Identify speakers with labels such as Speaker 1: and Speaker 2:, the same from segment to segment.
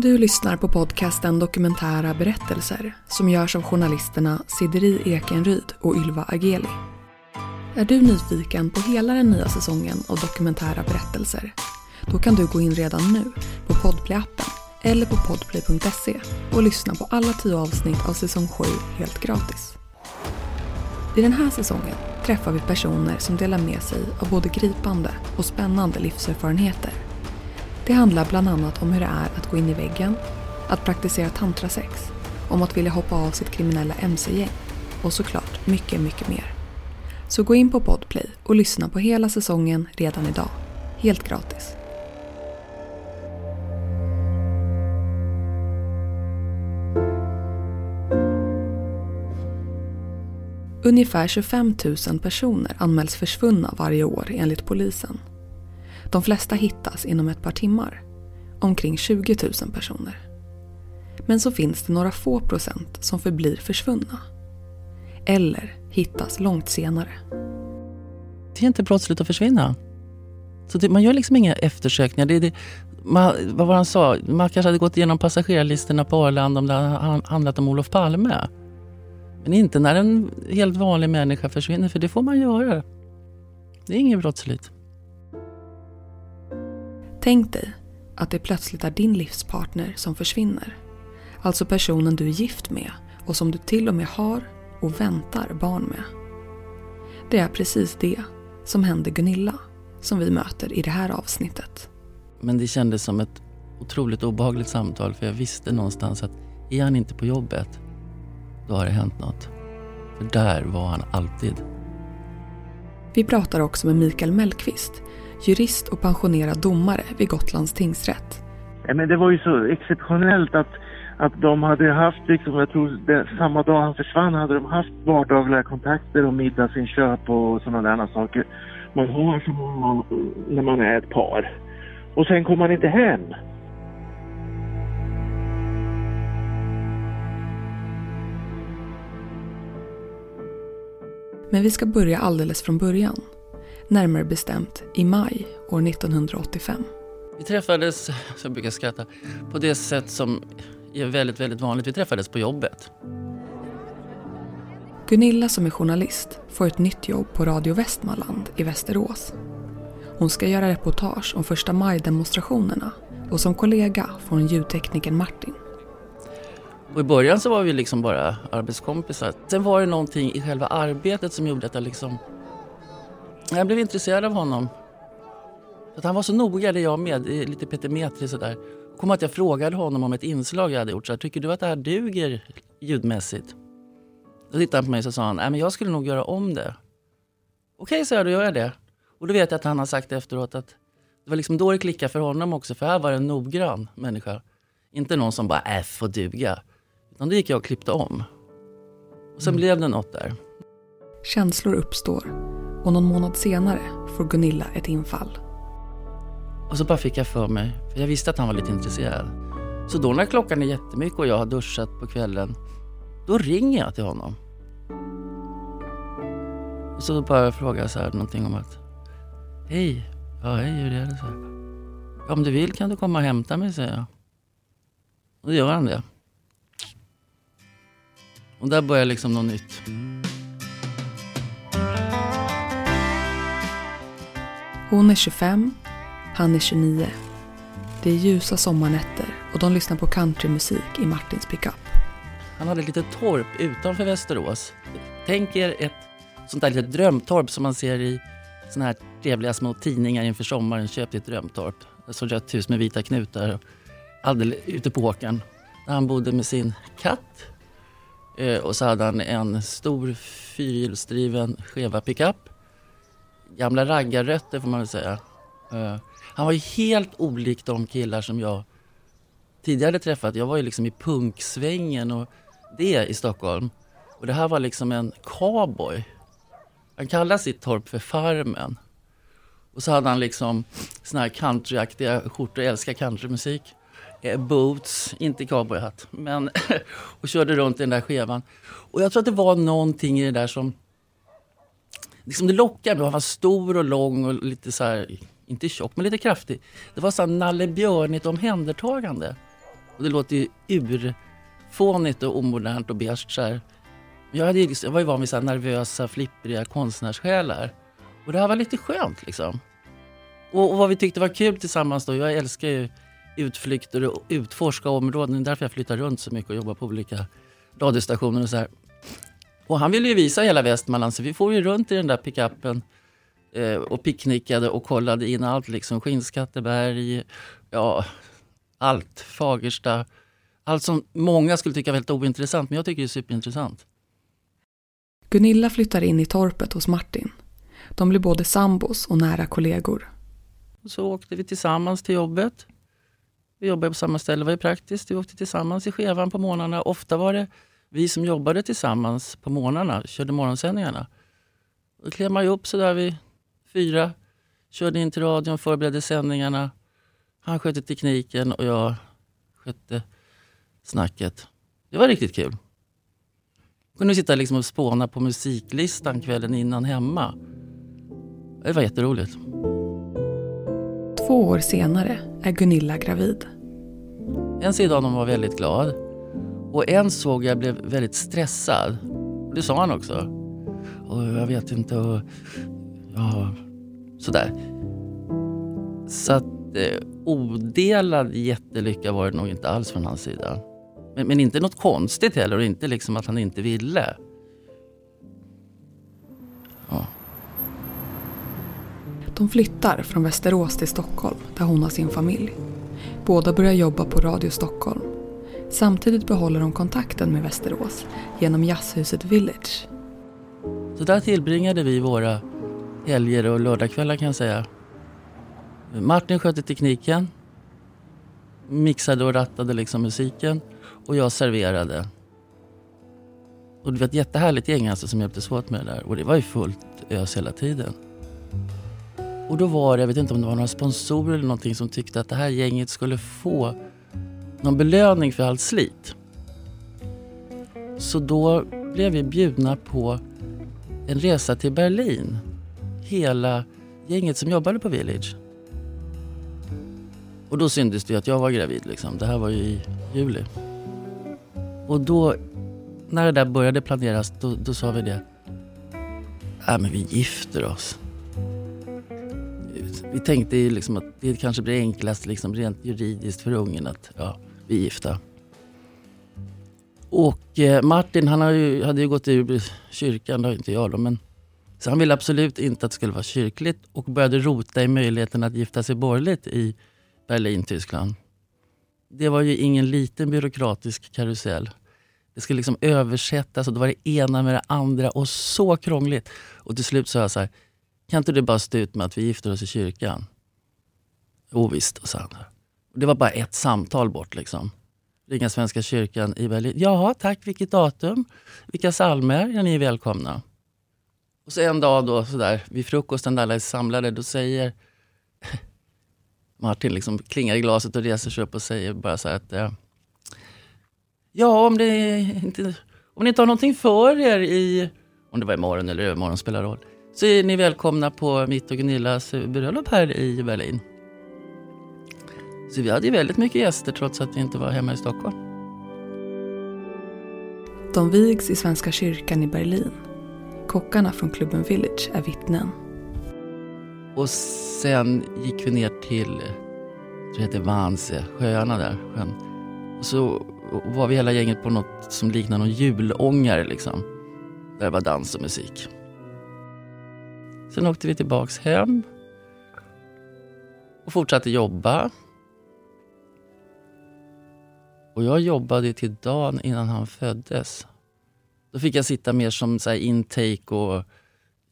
Speaker 1: Du lyssnar på podcasten Dokumentära berättelser som görs av journalisterna Sideri Ekenryd och Ylva Ageli. Är du nyfiken på hela den nya säsongen av Dokumentära berättelser? Då kan du gå in redan nu på Podplay-appen eller på podplay.se och lyssna på alla tio avsnitt av säsong 7 helt gratis. I den här säsongen träffar vi personer som delar med sig av både gripande och spännande livserfarenheter. Det handlar bland annat om hur det är att gå in i väggen, att praktisera tantrasex, om att vilja hoppa av sitt kriminella mc-gäng och såklart mycket, mycket mer. Så gå in på Podplay och lyssna på hela säsongen redan idag. Helt gratis. Ungefär 25 000 personer anmäls försvunna varje år enligt polisen. De flesta hittas inom ett par timmar. Omkring 20 000 personer. Men så finns det några få procent som förblir försvunna. Eller hittas långt senare.
Speaker 2: Det är inte brottsligt att försvinna. Så det, man gör liksom inga eftersökningar. Det, det, man, vad var han sa? Man kanske hade gått igenom passagerarlistorna på Arlanda om det hade handlat om Olof Palme. Men inte när en helt vanlig människa försvinner, för det får man göra. Det är inget brottsligt.
Speaker 1: Tänk dig att det plötsligt är din livspartner som försvinner. Alltså personen du är gift med och som du till och med har och väntar barn med. Det är precis det som hände Gunilla som vi möter i det här avsnittet.
Speaker 2: Men det kändes som ett otroligt obehagligt samtal för jag visste någonstans att är han inte på jobbet, då har det hänt något. För där var han alltid.
Speaker 1: Vi pratar också med Mikael Mellqvist, jurist och pensionerad domare vid Gotlands tingsrätt.
Speaker 3: Men det var ju så exceptionellt att, att de hade haft, liksom, jag tror det, samma dag han försvann hade de haft vardagliga kontakter och middagsinköp och sådana där saker. Man har som man, när man är ett par. Och sen kommer man inte hem.
Speaker 1: Men vi ska börja alldeles från början. Närmare bestämt i maj år 1985.
Speaker 2: Vi träffades, som jag brukar skratta, på det sätt som är väldigt, väldigt vanligt. Vi träffades på jobbet.
Speaker 1: Gunilla som är journalist får ett nytt jobb på Radio Västmanland i Västerås. Hon ska göra reportage om första maj-demonstrationerna och som kollega får hon ljudteknikern Martin.
Speaker 2: Och I början så var vi liksom bara arbetskompisar. Sen var det någonting i själva arbetet som gjorde att jag liksom... Jag blev intresserad av honom. Att han var så noga, det jag med, lite petimetrig sådär. Kom att jag frågade honom om ett inslag jag hade gjort. Så här, Tycker du att det här duger ljudmässigt? Då tittade han på mig och sa han, Nej, men jag skulle nog göra om det. Okej, så jag, då gör jag det. Och då vet jag att han har sagt efteråt att det var liksom då det klickade för honom också. För här var det en noggrann människa. Inte någon som bara, äh, får duga. Utan då gick jag och klippte om. Och sen mm. blev det något där.
Speaker 1: Känslor uppstår och någon månad senare får Gunilla ett infall.
Speaker 2: Och så bara fick jag för mig, för jag visste att han var lite intresserad. Så då när klockan är jättemycket och jag har duschat på kvällen, då ringer jag till honom. Och så bara frågar jag så här någonting om att Hej, ja hej hur är det? Så här. Om du vill kan du komma och hämta mig, säger jag. Och då gör han det. Och där börjar liksom något nytt.
Speaker 1: Hon är 25, han är 29. Det är ljusa sommarnätter och de lyssnar på countrymusik i Martins pickup.
Speaker 2: Han hade ett litet torp utanför Västerås. Tänk er ett sånt där litet drömtorp som man ser i såna här trevliga små tidningar inför sommaren. Köp ditt drömtorp. Ett sånt rött hus med vita knutar. Alldeles ute på åkern. Där han bodde med sin katt eh, och så hade han en stor fyrhjulsdriven Cheva pickup. Gamla raggarrötter får man väl säga. Eh, han var ju helt olik de killar som jag tidigare träffat. Jag var ju liksom i punksvängen och det i Stockholm. Och det här var liksom en cowboy. Han kallade sitt torp för Farmen. Och så hade han liksom såna här countryaktiga skjortor, jag älskar countrymusik. Eh, boots, inte cowboyhatt, men och körde runt i den där skevan. Och jag tror att det var någonting i det där som liksom det lockade mig. Han var stor och lång och lite så här, inte tjock men lite kraftig. Det var så här Nalle Björnigt omhändertagande. Och det låter ju urfånigt och omodernt och beige så här. Jag, hade, liksom, jag var ju van vid så nervösa, flippriga konstnärssjälar. Och det här var lite skönt liksom. Och, och, vad vi tyckte var kul tillsammans då, jag älskar ju utflykter och utforska områden. Det är därför jag flyttar runt så mycket och jobbar på olika radiostationer och så här. Och han ville ju visa hela Västmanland så vi får ju runt i den där pickupen eh, och picknickade och kollade in allt liksom. Skinnskatteberg, ja allt. Fagersta. Allt som många skulle tycka väldigt ointressant men jag tycker det är superintressant.
Speaker 1: Gunilla flyttar in i torpet hos Martin. De blir både sambos och nära kollegor.
Speaker 2: Så åkte vi tillsammans till jobbet. Vi jobbade på samma ställe, det var ju praktiskt. Vi åkte tillsammans i skevan på morgnarna. Ofta var det vi som jobbade tillsammans på morgnarna, körde morgonsändningarna. Då klev man upp sådär vid fyra, körde in till radion, förberedde sändningarna. Han skötte tekniken och jag skötte snacket. Det var riktigt kul. Kunde sitta liksom och spåna på musiklistan kvällen innan hemma. Det var jätteroligt.
Speaker 1: Två år senare är Gunilla gravid.
Speaker 2: En sida av honom var väldigt glad och en såg jag blev väldigt stressad. Det sa han också. Och jag vet inte och ja, sådär. Så att eh, odelad jättelycka var det nog inte alls från hans sida. Men, men inte något konstigt heller och inte liksom att han inte ville. Ja.
Speaker 1: De flyttar från Västerås till Stockholm där hon har sin familj. Båda börjar jobba på Radio Stockholm. Samtidigt behåller de kontakten med Västerås genom jazzhuset Village.
Speaker 2: Så där tillbringade vi våra helger och lördagskvällar kan jag säga. Martin skötte tekniken, mixade och rattade liksom musiken och jag serverade. Och det var ett jättehärligt gäng alltså som hjälptes åt med det där och det var ju fullt ös hela tiden. Och då var det, jag vet inte om det var några sponsorer eller någonting som tyckte att det här gänget skulle få någon belöning för allt slit. Så då blev vi bjudna på en resa till Berlin. Hela gänget som jobbade på Village. Och då syntes det att jag var gravid. Liksom. Det här var ju i juli. Och då, när det där började planeras, då, då sa vi det. Äh, men vi gifter oss. Vi tänkte ju liksom att det kanske blir enklast liksom rent juridiskt för ungen att ja, vi är gifta. Och eh, Martin han ju, hade ju gått ur kyrkan, det har inte jag då, men så han ville absolut inte att det skulle vara kyrkligt och började rota i möjligheten att gifta sig borgerligt i Berlin, Tyskland. Det var ju ingen liten byråkratisk karusell. Det skulle liksom översättas och det var det ena med det andra och så krångligt. Och till slut sa jag så här, kan inte du bara stå ut med att vi gifter oss i kyrkan? Jo visst, sa han. Det var bara ett samtal bort. liksom. Ringa Svenska kyrkan i Berlin. Jaha, tack. Vilket datum? Vilka psalmer? Ja, ni är välkomna. Och så en dag då, sådär, vid frukosten där alla är samlade, då säger Martin liksom klingar i glaset och reser sig upp och säger bara så här att eh, Ja, om, det inte, om ni inte har någonting för er i, om det var imorgon eller övermorgon spelar roll, så är ni välkomna på mitt och Gunillas bröllop här i Berlin. Så vi hade väldigt mycket gäster trots att vi inte var hemma i Stockholm.
Speaker 1: De vigs i Svenska kyrkan i Berlin. Kockarna från klubben Village är vittnen.
Speaker 2: Och sen gick vi ner till, det heter Vanse, sjöarna där. Sjön. Och så var vi hela gänget på något som liknar någon julångare liksom. Där det var dans och musik. Sen åkte vi tillbaks hem och fortsatte jobba. Och jag jobbade till dagen innan han föddes. Då fick jag sitta mer som så intake och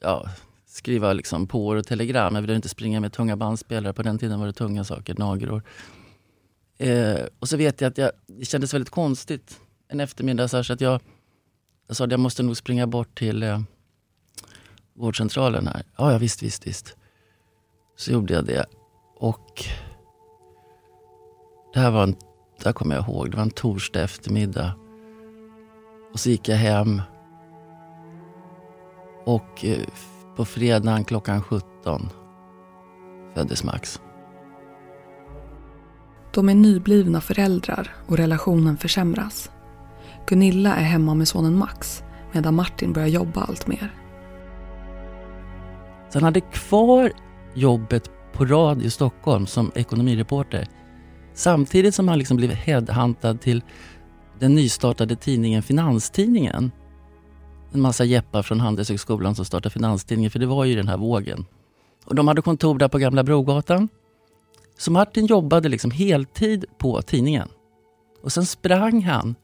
Speaker 2: ja, skriva liksom på och telegram. Jag ville inte springa med tunga bandspelare. På den tiden var det tunga saker, nagror. Eh, och så vet jag att jag, det kändes väldigt konstigt en eftermiddag. Så, att jag, jag sa att jag måste nog springa bort till eh, vårdcentralen här. Ja, ja visst, visst, visst. Så gjorde jag det. Och det här var en, här kommer jag ihåg, det var en torsdag eftermiddag. Och så gick jag hem. Och eh, på fredagen klockan 17 föddes Max.
Speaker 1: De är nyblivna föräldrar och relationen försämras. Gunilla är hemma med sonen Max medan Martin börjar jobba allt mer.
Speaker 2: Så han hade kvar jobbet på Radio Stockholm som ekonomireporter samtidigt som han liksom blev headhuntad till den nystartade tidningen Finanstidningen. En massa jeppar från Handelshögskolan som startade Finanstidningen, för det var ju den här vågen. Och de hade kontor där på Gamla Brogatan. Så Martin jobbade liksom heltid på tidningen. Och sen sprang han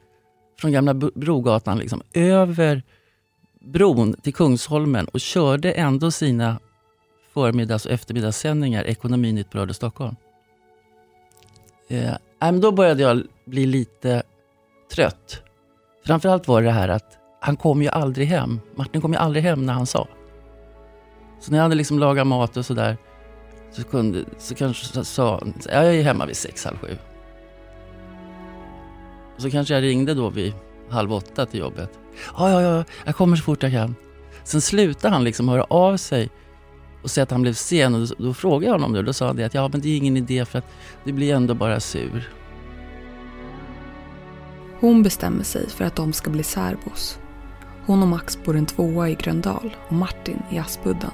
Speaker 2: från Gamla Brogatan liksom över bron till Kungsholmen och körde ändå sina förmiddags och eftermiddagssändningar Ekonominytt bröd i Stockholm. Eh, då började jag bli lite trött. Framförallt var det det här att han kom ju aldrig hem. Martin kom ju aldrig hem när han sa. Så när jag hade liksom lagat mat och sådär så, kunde, så kanske sa han, jag är hemma vid sex, halv sju. Och så kanske jag ringde då vid halv åtta till jobbet. Ja, ja, ja, jag kommer så fort jag kan. Sen slutade han liksom höra av sig och säga att han blev sen. Och då, frågade jag honom om det och då sa han det att ja, men det är ingen idé för att du blir ändå bara sur.
Speaker 1: Hon bestämmer sig för att de ska bli särbos. Hon och Max bor en tvåa i Gröndal och Martin i Aspudden.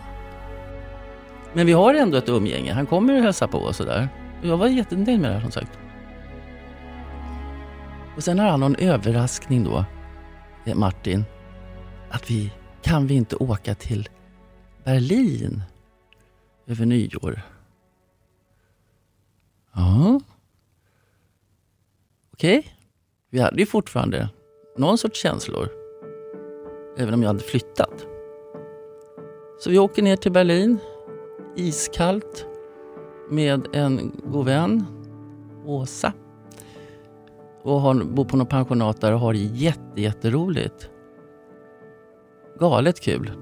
Speaker 2: Men vi har ändå ett umgänge. Han kommer och hälsar på och sådär. Jag var jättenöjd med det här som sagt. Och sen har han någon överraskning då, eh, Martin. Att vi, kan vi inte åka till Berlin över nyår? Ja. Okej. Okay. Vi hade ju fortfarande någon sorts känslor. Även om jag hade flyttat. Så vi åker ner till Berlin. Iskallt. Med en god vän, Åsa. Och har, bor på något pensionat där och har jätte, jätteroligt. Galet kul.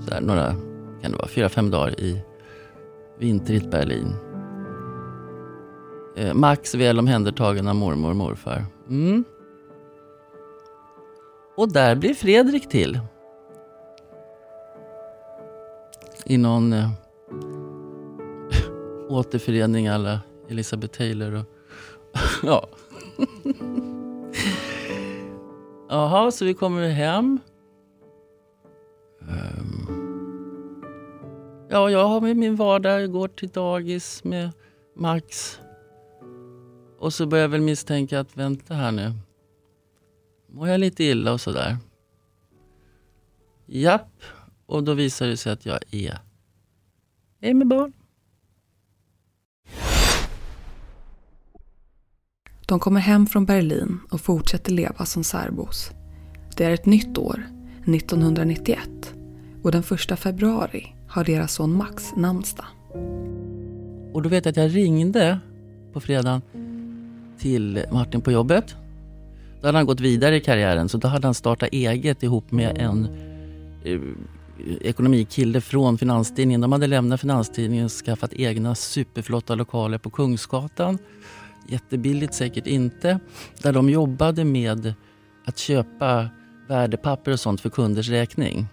Speaker 2: Så här, några, kan det vara, fyra, fem dagar i vintrigt Berlin. Eh, Max väl omhändertagen av mormor och morfar. Mm. Och där blir Fredrik till. I någon eh, återförening alla Elisabeth Taylor och ja. Jaha, så vi kommer hem. Um. Ja, jag har med min vardag, jag går till dagis med Max. Och så börjar jag väl misstänka att vänta här nu. Mår jag lite illa och sådär? Japp. Och då visar det sig att jag är, är med barn.
Speaker 1: De kommer hem från Berlin och fortsätter leva som särbos. Det är ett nytt år, 1991. Och den första februari har deras son Max namnsdag.
Speaker 2: Och då vet jag att jag ringde på fredagen till Martin på jobbet. Då hade han gått vidare i karriären så då hade han startat eget ihop med en eh, ekonomikille från Finanstidningen. De hade lämnat Finanstidningen och skaffat egna superflotta lokaler på Kungsgatan. Jättebilligt säkert inte. Där de jobbade med att köpa värdepapper och sånt för kunders räkning.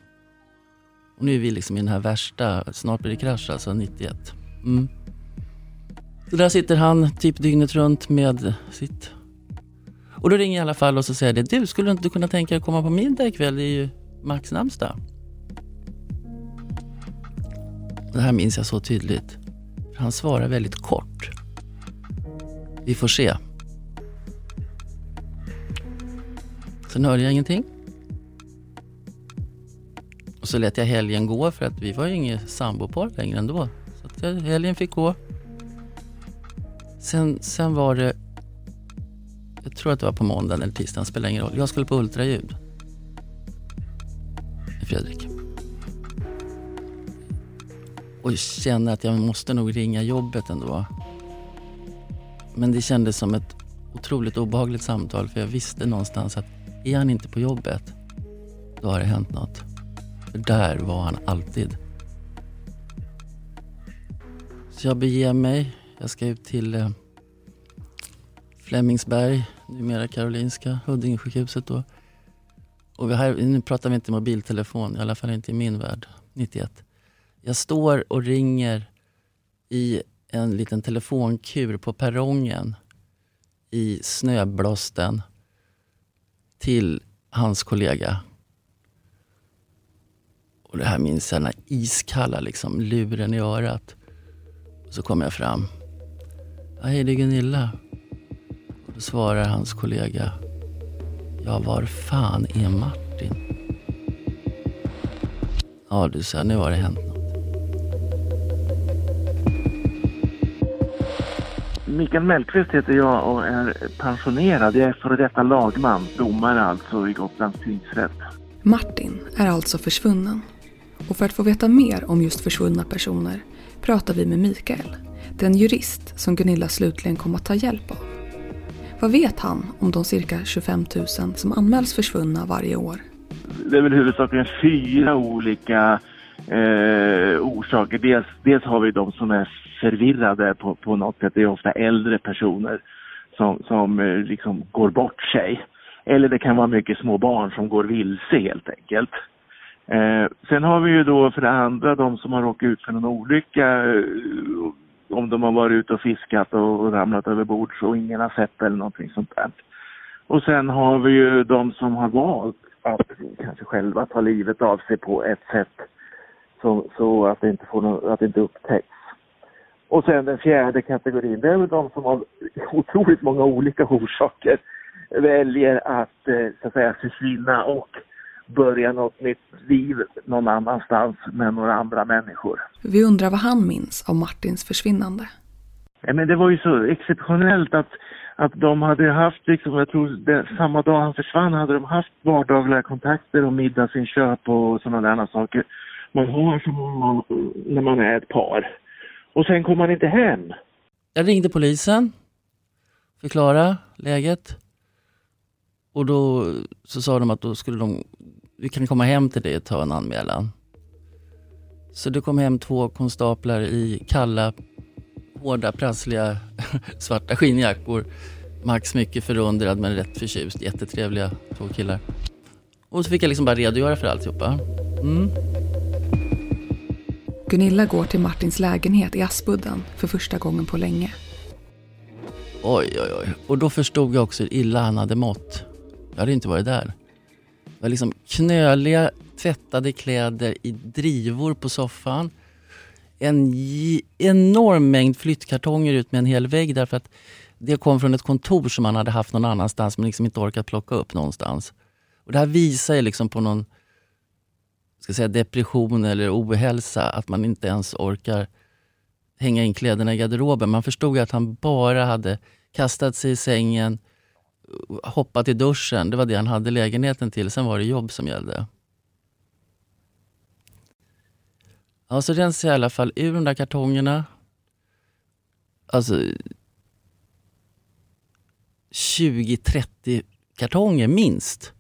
Speaker 2: Och nu är vi liksom i den här värsta, snart blir det krasch alltså, 91. Mm. Så där sitter han typ dygnet runt med sitt... Och då ringer jag i alla fall och så säger det, du skulle inte kunna tänka dig att komma på middag ikväll? Det är ju Max namnsdag. Det här minns jag så tydligt. Han svarar väldigt kort. Vi får se. Sen hörde jag ingenting. Och så lät jag helgen gå för att vi var ju inget sambopar längre ändå. Så att eh, helgen fick gå. Sen, sen var det, jag tror att det var på måndagen eller tisdagen, spelar ingen roll. Jag skulle på ultraljud. Fredrik. Och känner att jag måste nog ringa jobbet ändå. Men det kändes som ett otroligt obehagligt samtal för jag visste någonstans att är han inte på jobbet, då har det hänt något. För där var han alltid. Så jag beger mig jag ska ut till eh, Flemingsberg, numera Karolinska, Huddingesjukhuset då. Och vi här, nu pratar vi inte mobiltelefon, i alla fall inte i min värld, 91. Jag står och ringer i en liten telefonkur på perrongen i snöblåsten till hans kollega. Och det här minns jag, den här iskalla liksom, luren i örat. Och så kommer jag fram. Ja, hej, det är Gunilla. Och då svarar hans kollega. Ja, var fan är Martin? Ja du, sa nu har det hänt något.
Speaker 3: Mikael Mellqvist heter jag och är pensionerad. Jag är före detta lagman, domare alltså i Gotlands tingsrätt.
Speaker 1: Martin är alltså försvunnen. Och för att få veta mer om just försvunna personer pratar vi med Mikael, den jurist som Gunilla slutligen kom att ta hjälp av. Vad vet han om de cirka 25 000 som anmäls försvunna varje år?
Speaker 3: Det är väl huvudsakligen fyra olika eh, orsaker. Dels, dels har vi de som är förvirrade på, på något sätt. Det är ofta äldre personer som, som eh, liksom går bort sig. Eller det kan vara mycket små barn som går vilse helt enkelt. Eh, sen har vi ju då för det andra de som har råkat ut för någon olycka. Eh, om de har varit ute och fiskat och, ramlat över bord så ingen har sett eller någonting sånt där. Och sen har vi ju de som har valt att kanske själva ta livet av sig på ett sätt så, så att, det inte får någon, att det inte upptäcks. Och sen den fjärde kategorin, det är väl de som av otroligt många olika orsaker väljer att, eh, så att säga, försvinna och börja något nytt liv någon annanstans med några andra människor.
Speaker 1: Vi undrar vad han minns av Martins försvinnande.
Speaker 3: Ja, men det var ju så exceptionellt att, att de hade haft, liksom, jag tror det, samma dag han försvann hade de haft vardagliga kontakter och middagsinköp och sådana där saker man har som man, när man är ett par. Och sen kom man inte hem.
Speaker 2: Jag ringde polisen, förklara läget. Och då så sa de att då skulle de, vi kan komma hem till dig och ta en anmälan. Så det kom hem två konstaplar i kalla, hårda, prassliga svarta skinnjackor. Max mycket förundrad men rätt förtjust. Jättetrevliga två killar. Och så fick jag liksom bara redogöra för alltihopa. Mm.
Speaker 1: Gunilla går till Martins lägenhet i Aspudden för första gången på länge.
Speaker 2: Oj, oj, oj. Och då förstod jag också hur illa han hade mått. Jag hade inte varit där. Det var liksom knöliga, tvättade kläder i drivor på soffan. En enorm mängd flyttkartonger ut med en hel vägg därför att det kom från ett kontor som han hade haft någon annanstans men liksom inte orkat plocka upp någonstans. Och det här visar ju liksom på någon ska säga, depression eller ohälsa, att man inte ens orkar hänga in kläderna i garderoben. Man förstod att han bara hade kastat sig i sängen, hoppat i duschen. Det var det han hade lägenheten till. Sen var det jobb som gällde. Ja, så rensade jag i alla fall ur de där kartongerna. Alltså 20-30 kartonger minst.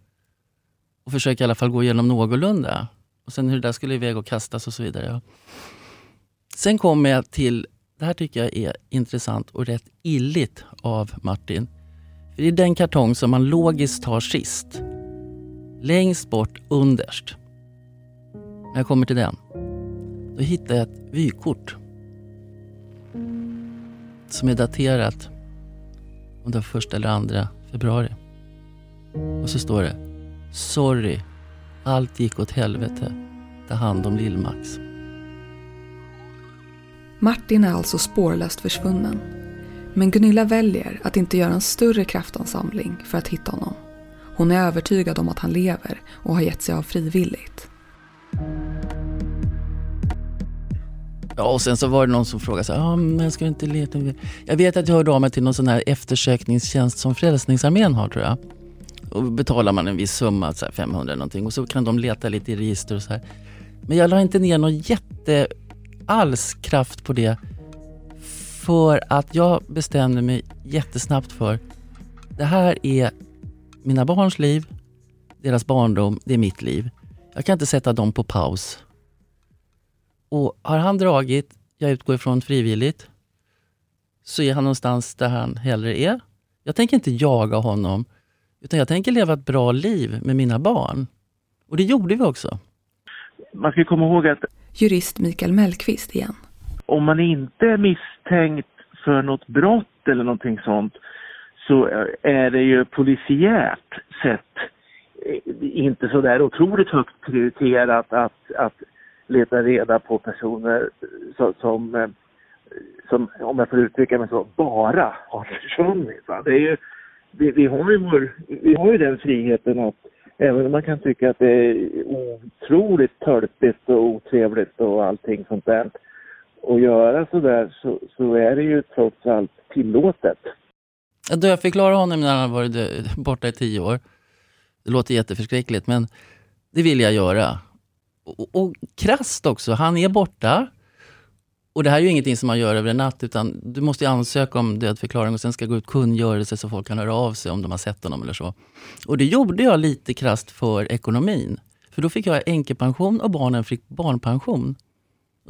Speaker 2: Och försöker i alla fall gå igenom någorlunda. Och sen hur det där skulle iväg och kastas och så vidare. Sen kommer jag till, det här tycker jag är intressant och rätt illigt av Martin. Det är den kartong som man logiskt tar sist. Längst bort underst. När jag kommer till den, då hittar jag ett vykort. Som är daterat om det första eller andra februari. Och så står det Sorry allt gick åt helvete. Ta hand om Lill-Max.
Speaker 1: Martin är alltså spårlöst försvunnen. Men Gunilla väljer att inte göra en större kraftansamling för att hitta honom. Hon är övertygad om att han lever och har gett sig av frivilligt.
Speaker 2: Ja, och sen så var det någon som frågade så här, ah, men ska inte leta? Jag vet att jag hörde av mig till någon sån här eftersökningstjänst som Frälsningsarmén har tror jag. Och betalar man en viss summa, så 500 någonting, och så kan de leta lite i register och så här. Men jag la inte ner någon jätte alls kraft på det. För att jag bestämde mig jättesnabbt för det här är mina barns liv, deras barndom, det är mitt liv. Jag kan inte sätta dem på paus. Och har han dragit, jag utgår ifrån frivilligt, så är han någonstans där han hellre är. Jag tänker inte jaga honom utan jag tänker leva ett bra liv med mina barn. Och det gjorde vi också.
Speaker 3: Man ska komma ihåg att...
Speaker 1: Jurist Mikael Mellqvist igen
Speaker 3: om man inte är misstänkt för något brott eller någonting sånt så är det ju polisiärt sett eh, inte så där otroligt högt prioriterat att, att leta reda på personer som, som, som, om jag får uttrycka mig så, bara har försvunnit. Det är ju, vi, vi, har ju vår, vi har ju den friheten att även om man kan tycka att det är otroligt tölpigt och otrevligt och allting sånt där att göra sådär så, så är det ju trots allt tillåtet.
Speaker 2: Du, jag förklarade honom när han varit borta i tio år. Det låter jätteförskräckligt men det vill jag göra. Och, och krasst också, han är borta. Och det här är ju ingenting som man gör över en natt utan du måste ansöka om dödförklaring och sen ska gå ut kungörelse så folk kan höra av sig om de har sett honom eller så. Och det gjorde jag lite krast för ekonomin. För då fick jag änkepension och barnen fick barnpension.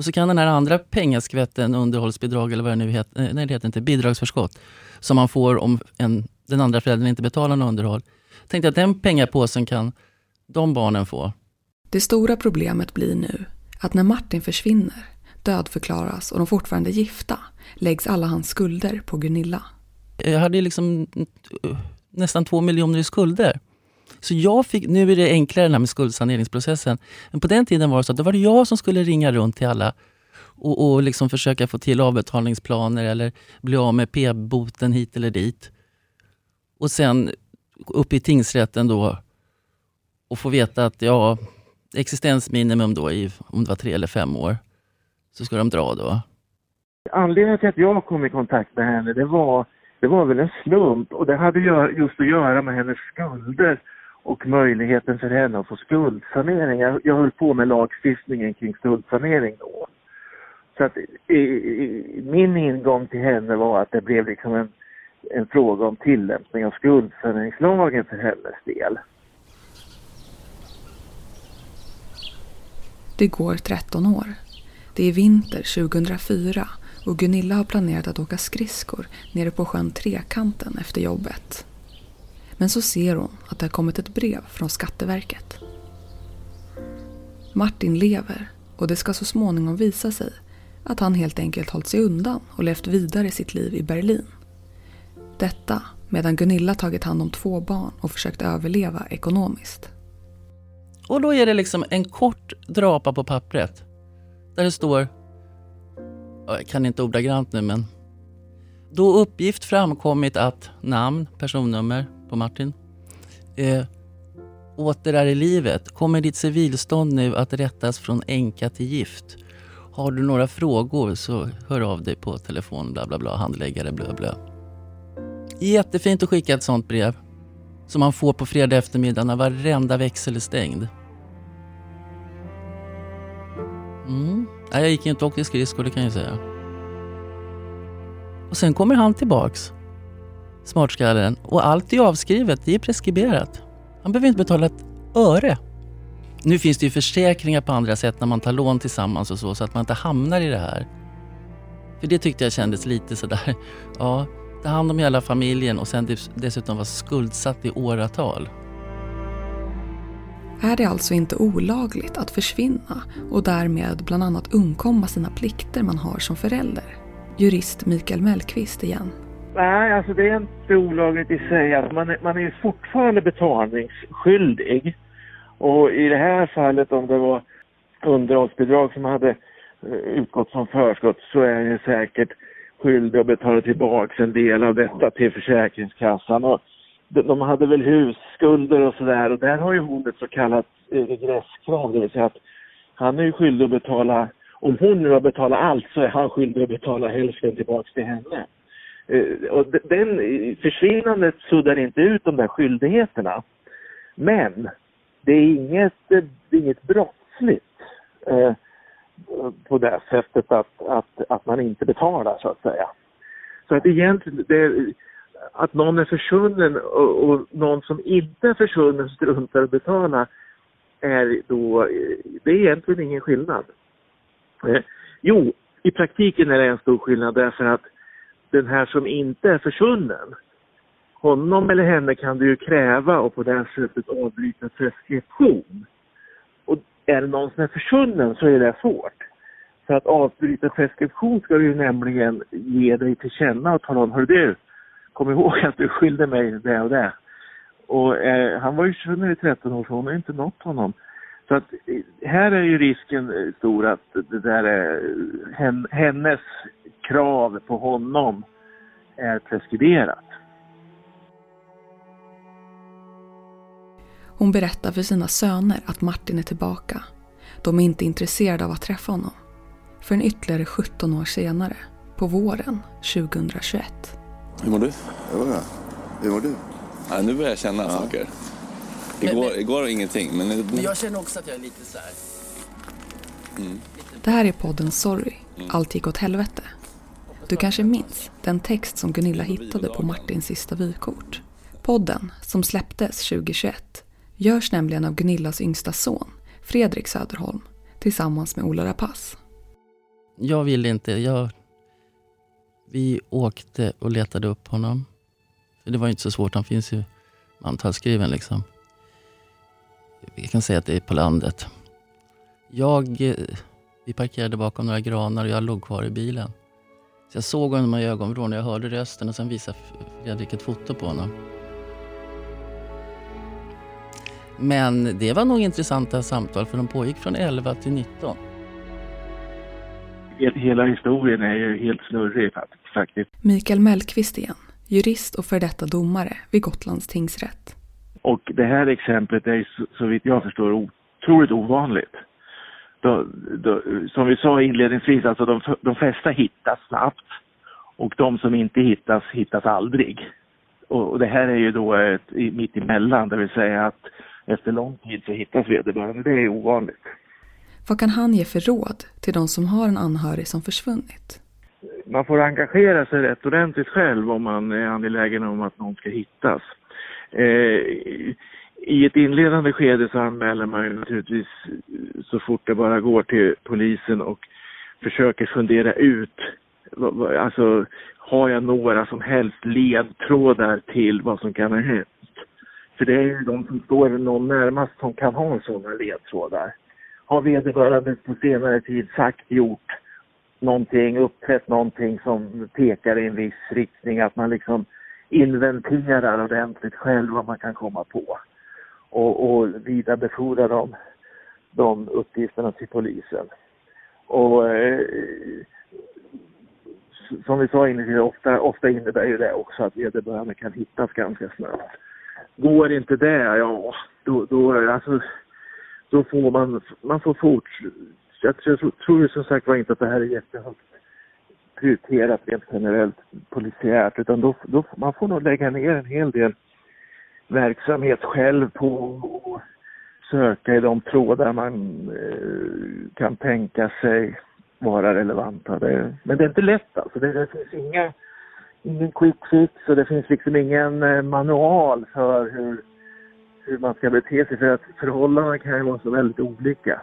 Speaker 2: Och så kan den här andra pengaskvätten, underhållsbidrag eller vad det nu heter, nej det heter inte, bidragsförskott, som man får om en, den andra föräldern inte betalar något underhåll. Tänkte att den pengapåsen kan de barnen få.
Speaker 1: Det stora problemet blir nu att när Martin försvinner, dödförklaras och de fortfarande är gifta, läggs alla hans skulder på Gunilla.
Speaker 2: Jag hade liksom uh, nästan två miljoner i skulder. Så jag fick, nu är det enklare det här med skuldsaneringsprocessen. Men på den tiden var det så att då var det jag som skulle ringa runt till alla och, och liksom försöka få till avbetalningsplaner eller bli av med p-boten hit eller dit. Och sen upp i tingsrätten då och få veta att ja, existensminimum då i om det var tre eller fem år, så ska de dra då.
Speaker 3: Anledningen till att jag kom i kontakt med henne, det var, det var väl en slump och det hade just att göra med hennes skulder och möjligheten för henne att få skuldsanering. Jag, jag höll på med lagstiftningen kring skuldsanering då. Så att i, i, min ingång till henne var att det blev liksom en, en fråga om tillämpning av skuldsaneringslagen för hennes del.
Speaker 1: Det går 13 år. Det är vinter 2004 och Gunilla har planerat att åka skridskor nere på sjön Trekanten efter jobbet. Men så ser hon att det har kommit ett brev från Skatteverket. Martin lever och det ska så småningom visa sig att han helt enkelt hållit sig undan och levt vidare sitt liv i Berlin. Detta medan Gunilla tagit hand om två barn och försökt överleva ekonomiskt.
Speaker 2: Och då är det liksom en kort drapa på pappret där det står, jag kan inte ordagrant nu men, då uppgift framkommit att namn, personnummer, på Martin. Eh, åter är i livet. Kommer ditt civilstånd nu att rättas från änka till gift? Har du några frågor så hör av dig på telefon bla bla bla, handläggare bla bla. Jättefint att skicka ett sånt brev. Som man får på fredag eftermiddag när varenda växel är stängd. Mm. jag gick inte och åkte skridskor, det kan jag säga. Och sen kommer han tillbaks smartskallen. Och allt är avskrivet, det är preskriberat. Han behöver inte betala ett öre. Nu finns det ju försäkringar på andra sätt när man tar lån tillsammans och så, så att man inte hamnar i det här. För det tyckte jag kändes lite sådär, ja, ta hand om hela familjen och sen dessutom vara skuldsatt i åratal.
Speaker 1: Är det alltså inte olagligt att försvinna och därmed bland annat undkomma sina plikter man har som förälder? Jurist Mikael Mellqvist igen.
Speaker 3: Nej, alltså det är inte olagligt i sig. Alltså man, är, man är fortfarande betalningsskyldig. Och i det här fallet om det var underhållsbidrag som hade eh, utgått som förskott så är jag säkert skyldig att betala tillbaka en del av detta till Försäkringskassan. Och de hade väl husskulder och sådär och där har ju hon ett så kallat regresskrav, det vill säga att han är ju skyldig att betala, om hon nu har betalat allt så är han skyldig att betala hälften tillbaka till henne. Eh, och den eh, försvinnandet suddar inte ut de där skyldigheterna. Men det är inget, det är inget brottsligt eh, på det sättet att, att, att man inte betalar så att säga. Så att egentligen, det, att någon är försvunnen och, och, någon som inte är försvunnen struntar att betala är då, eh, det är egentligen ingen skillnad. Eh, jo, i praktiken är det en stor skillnad därför att den här som inte är försvunnen, honom eller henne kan du ju kräva och på det sättet avbryta preskription. Och är det någon som är försvunnen så är det svårt. för att avbryta preskription ska du ju nämligen ge dig till känna och tala om, hör du, kom ihåg att du skyllde mig det och det. Och eh, han var ju försvunnen i 13 år så hon har inte nått honom. Så att eh, här är ju risken eh, stor att det där är eh, hennes krav på honom är preskriberat.
Speaker 1: Hon berättar för sina söner att Martin är tillbaka. De är inte intresserade av att träffa honom. Förrän ytterligare 17 år senare, på våren 2021.
Speaker 4: Hur mår du?
Speaker 5: Jo, ja. Hur mår du?
Speaker 4: Ja, nu börjar jag känna saker. Igår,
Speaker 2: men-
Speaker 4: igår ingenting, men...
Speaker 2: Men jag känner också att jag är lite så här.
Speaker 1: Det här är podden Sorry, allt gick åt helvete. Du kanske minns den text som Gunilla hittade på Martins sista vykort. Podden, som släpptes 2021, görs nämligen av Gunillas yngsta son, Fredrik Söderholm, tillsammans med Ola Rapace.
Speaker 2: Jag ville inte. Jag... Vi åkte och letade upp honom. För Det var ju inte så svårt, han finns ju mantalsskriven liksom. Vi kan säga att det är på landet. Jag... Eh, vi parkerade bakom några granar och jag låg kvar i bilen. Så jag såg honom i ögonvrån och jag hörde rösten och sen visade Fredrik ett foto på honom. Men det var nog intressanta samtal för de pågick från 11 till 19.
Speaker 3: He- Hela historien är ju helt snurrig fakt- faktiskt.
Speaker 1: Mikael Mellqvist igen, jurist och för detta domare vid Gotlands tingsrätt.
Speaker 3: Och det här exemplet är så, så vitt jag förstår otroligt ovanligt. Då, då, som vi sa inledningsvis, alltså de, de flesta hittas snabbt och de som inte hittas, hittas aldrig. Och, och det här är ju då ett, i- mitt emellan, det vill säga att efter lång tid så hittas vederbörande. Det är ovanligt.
Speaker 1: Vad kan han ge för råd till de som har en anhörig som försvunnit?
Speaker 3: man får engagera sig rätt ordentligt själv om man är angelägen om att någon ska hittas. Eh, i ett inledande skede så anmäler man ju naturligtvis eh, så fort det bara går till polisen och försöker fundera ut, alltså har jag några som helst ledtrådar till vad som kan ha hänt? För det är ju de som står någon närmast som kan ha sådana ledtrådar. Har vederbörande på senare tid sagt, gjort någonting, uppträtt någonting som pekar i en viss riktning, att man liksom inventerar ordentligt själv vad man kan komma på och, och vidarebefordrar de, de uppgifterna till polisen. Och eh, som vi sa innan, ofta, ofta innebär ju det också att vederbörande kan hittas ganska snabbt. Går inte det, ja, då, då, alltså, då får man, man får fort, jag, jag tror- tror ju som sagt var inte att det här är jättehögt prioriterat rent generellt polisiärt utan då, då man får nog lägga ner en hel del verksamhet själv på att söka i de trådar man eh, kan tänka sig vara relevanta. Det, men det är inte lätt alltså. Det, det finns inga, ingen quick fix och det finns liksom ingen eh, manual för hur, hur man ska bete sig för att förhållandena kan ju vara så väldigt olika.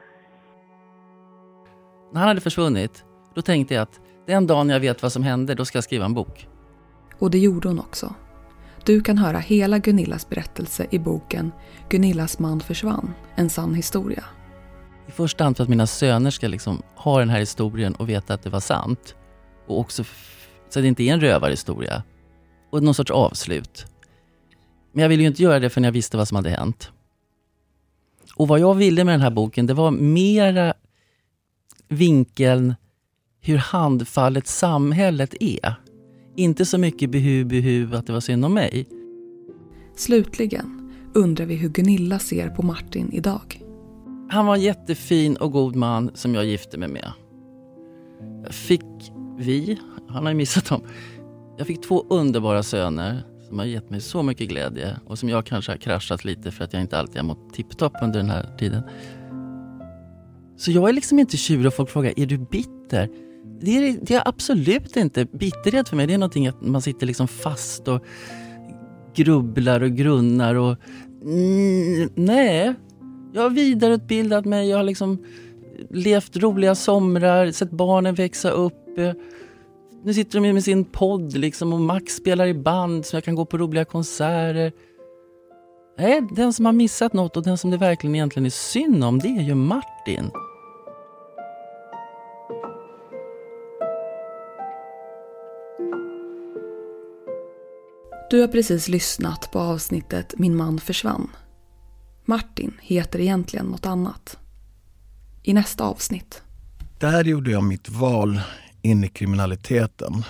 Speaker 2: När han hade försvunnit, då tänkte jag att den dagen jag vet vad som hände, då ska jag skriva en bok.
Speaker 1: Och det gjorde hon också. Du kan höra hela Gunillas berättelse i boken Gunillas man försvann, en sann historia.
Speaker 2: I första hand för att mina söner ska liksom ha den här historien och veta att det var sant. Och också så att det inte är en rövarhistoria. Och någon sorts avslut. Men jag ville ju inte göra det förrän jag visste vad som hade hänt. Och vad jag ville med den här boken, det var mera vinkeln hur handfallet samhället är. Inte så mycket behu, behu att det var synd om mig.
Speaker 1: Slutligen undrar vi hur Gunilla ser på Martin idag.
Speaker 2: Han var en jättefin och god man som jag gifte mig med. Jag fick vi, han har ju missat dem. Jag fick två underbara söner som har gett mig så mycket glädje och som jag kanske har kraschat lite för att jag inte alltid har mått tipptopp under den här tiden. Så jag är liksom inte tjurig och folk frågar, är du bitter? Det är, det är absolut inte. Bitterhet för mig det är någonting att man sitter liksom fast och grubblar och grunnar och mm, nej. Jag har vidareutbildat mig, jag har liksom levt roliga somrar, sett barnen växa upp. Nu sitter de med sin podd liksom och Max spelar i band så jag kan gå på roliga konserter. Nej, den som har missat något och den som det verkligen egentligen är synd om, det är ju Martin.
Speaker 1: Du har precis lyssnat på avsnittet Min man försvann. Martin heter egentligen något annat. I nästa avsnitt.
Speaker 6: Där gjorde jag mitt val in i kriminaliteten.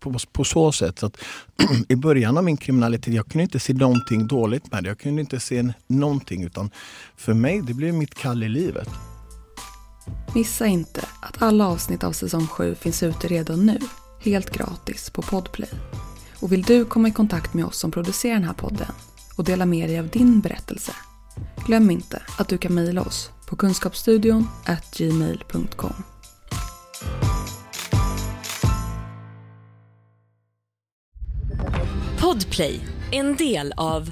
Speaker 6: På, på så sätt att i början av min kriminalitet, jag kunde inte se någonting dåligt med det. Jag kunde inte se någonting utan för mig, det blev mitt kall i livet.
Speaker 1: Missa inte att alla avsnitt av säsong 7 finns ute redan nu, helt gratis på Podplay. Och vill du komma i kontakt med oss som producerar den här podden och dela med dig av din berättelse? Glöm inte att du kan mejla oss på kunskapsstudion gmail.com.
Speaker 7: Podplay, en del av